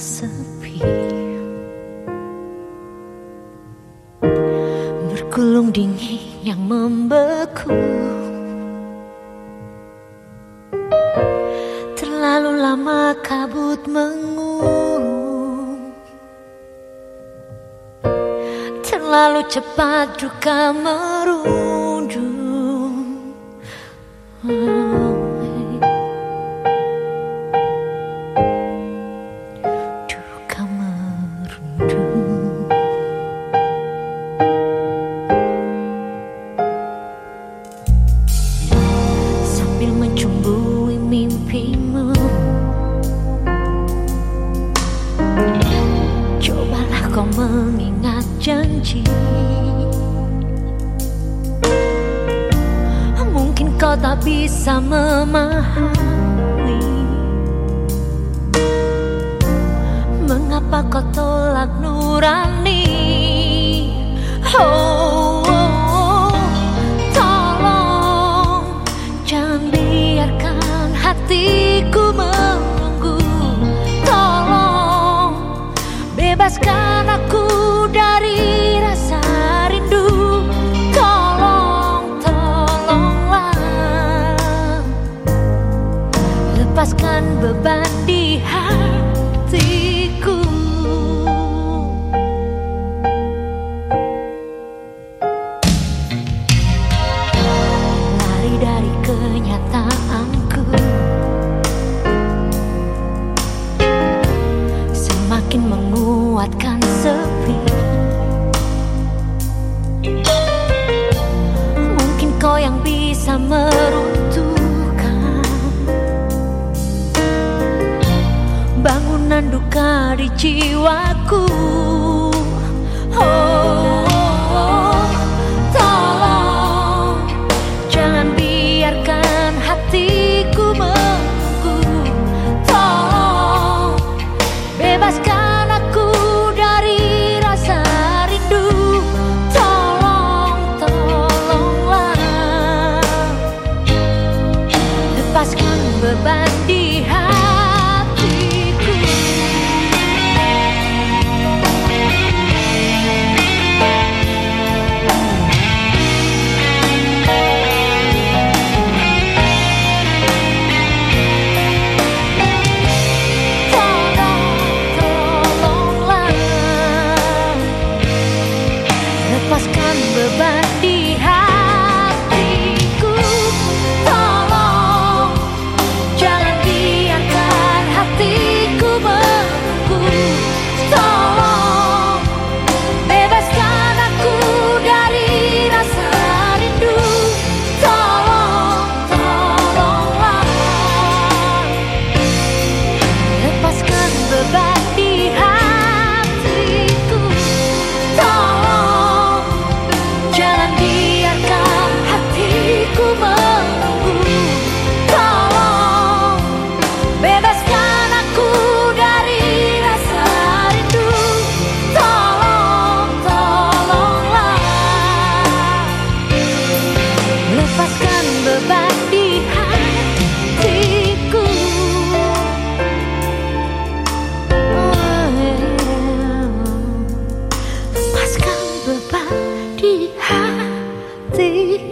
sepi. Bergulung dingin yang membeku. Terlalu lama kabut mengurung. Terlalu cepat duka merundung. oh. Janji. Mungkin kau tak bisa memahami kenyataanku. Semakin menguatkan sepi. Mungkin kau yang bisa meruntuh duka di jiwaku 你。